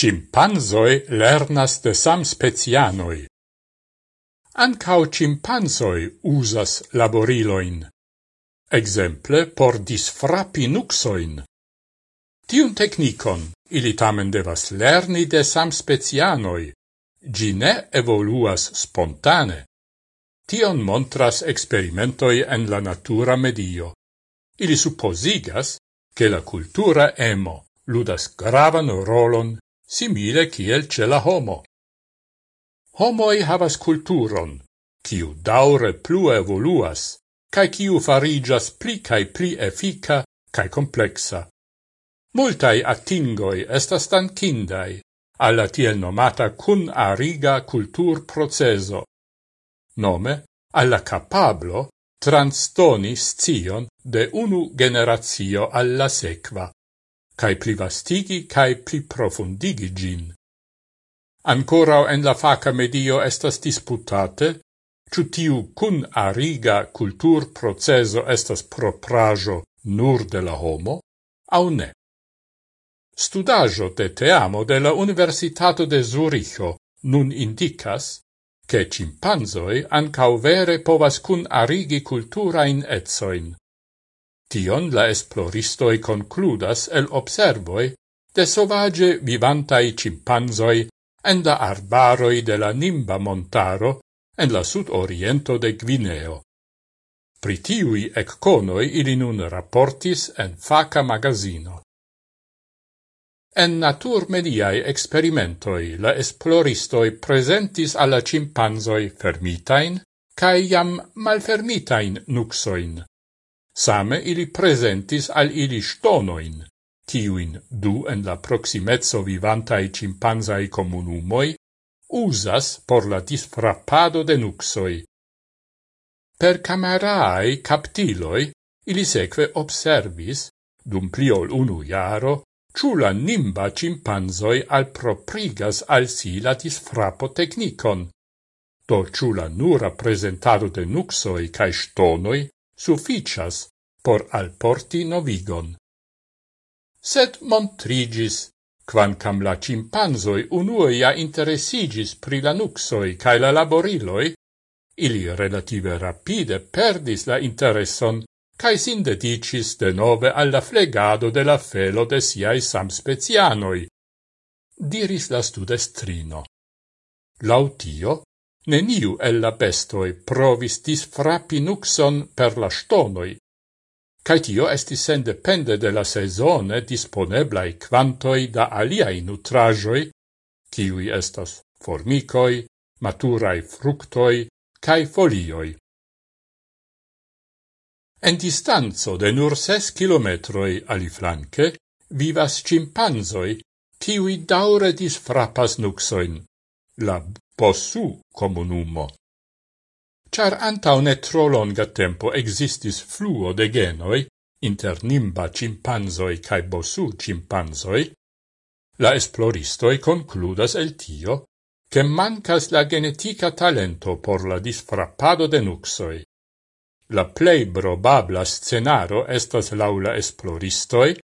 Cimpanzoi lernas de sam specianoi. Ancao cimpanzoi usas laboriloin. Exemple por disfrapi nuxoin. Tiun technicon ili tamen devas lerni de samspecianoi. Gi ne evoluas spontane. Tion montras experimentoi en la natura medio. Ili supposigas che la cultura emo ludas gravan rolon simile kiel ce la homo. Homoi havas culturon, kiu daure plu evoluas, cae kiu farigas pli cae pli effica cae complexa. Multai attingoi estas dankindai alla tiel nomata cun ariga cultur proceso, nome alla capablo transtoni scion de unu generatio alla sequa cae plivastigi cae pliprofundigi gin. Ancorau en la faca medio estas disputate, ciu tiu cun ariga cultur proceso estas proprajo nur de la homo, au ne. Studajo de teamo de la Universitato de Zuricho nun indicas che cimpanzoi ancau vere povas cun arigi culturain etsoin. Tion la esploristoi concludas el observoi de sovage vivantai cimpanzoi en la arbaroi de la Nimba montaro en la sud-oriento de Gvineo. Pri tiui ecconoi ili nun rapportis en faca magazino. En natur mediae experimentoi la esploristoi presentis alla cimpanzoi fermitain cae iam malfermitain nuxoin. Same ili presentis al ili stonoin, tiuin du en la proximezzo vivantai cimpanzai comunumoi usas por la disfrappado de nuxoi. Per camarae captiloi ili seque observis, dum pliol unu iaro, ciula nimba cimpanzoi alproprigas al si la disfrappo technicon, do ciula nura presentado de nuxoi cae stonoi sufficias por alporti novigon. Sed montrigis, quancam la cimpanzoi unuia interessigis pri la nuxoi cae la laboriloi, ili relative rapide perdis la interesson cae sin dedicis de nove alla flegado de la felo de siai samspezianoi, diris la studestrino. Lautio, Neniu el la bestoi provis disfrapi nuxon per la stonoi, cae tio estis sendepende de la sezone disponeblai quantoi da aliai nutrajoi, kiui estas formicoi, maturai fructoi, cae folioi. En distanzo de nur ses kilometroi aliflanque vivas cimpanzoi, tiui daure disfrapas nuxoin la possu comunumo. Char anta un tro longa tempo existis fluo de genoi inter nimba cimpanzoi cae bossu cimpanzoi, la esploristoi concludas el tio che mancas la genetica talento por la disfrappado de nuxoi. La plei probabla scenaro estas laula esploristoi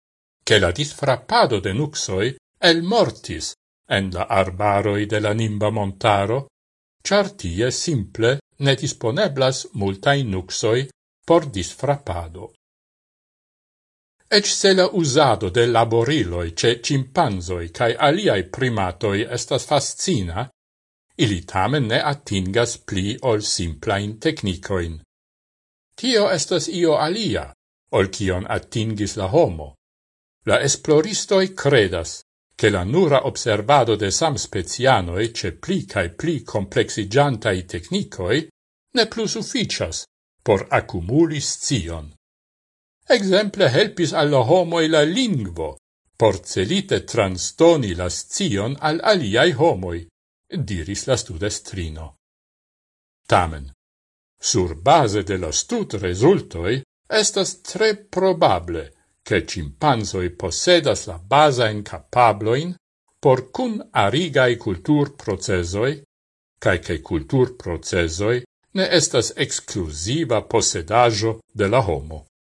che la disfrappado de nuxoi el mortis en la arbaroi de la Nimba montaro, char tie simple ne disponeblas multai nuxoi por disfrapado. Ec se la usado de laboriloi ce cimpanzoi cae aliai primatoi estas fascina, ili tamen ne atingas pli ol simplain technicoin. Tio estas io alia, ol cion atingis la homo. La esploristoi credas che la nura observado de sam specianoi ce pli cae pli complexigiantai technicoi ne plus sufficias por accumulis zion. Exemple helpis alla homoi la lingvo, por celite transtoni la zion al aliai homoi, diris la studestrino. Tamen, sur base de la stud resultoi, estas tre probable che cimpanzoi possedas la basain capabloin por cun arigai cultur procesoi, cae che cultur procesoi ne estas exclusiva possedajo de la homo.